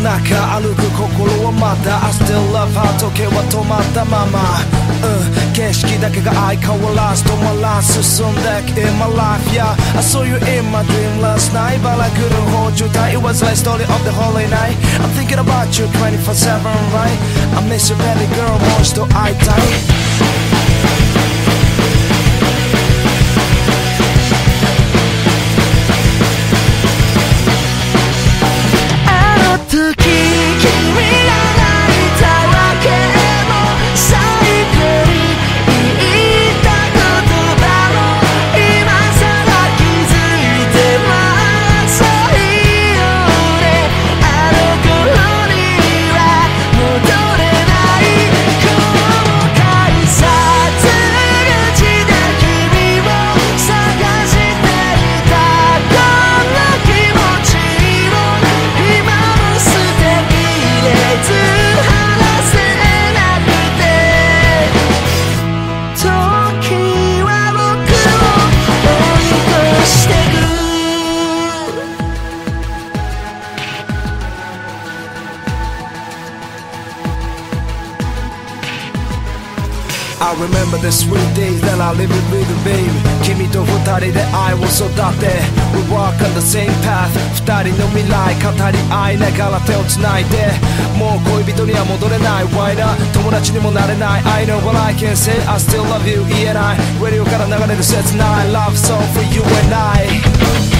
中歩く心はまだ I still love her 時計は止まったまま、うん、景色だけが相変わらず止まらず進んで uh, oh In my life yeah. I saw you in my dream last night But I couldn't hold you tight. It was like story of the holy night. I'm thinking about you 24-7 right? I miss you baby girl もう一度会いたい I remember the sweet days that I lived with you baby 君と二人で愛を育て We walk on the same path 二人の未来語り合いながら手をつないでもう恋人には戻れない Why not 友達にもなれない I know what I can say I still love you 言えない Radio から流れる切ない Love song for you and I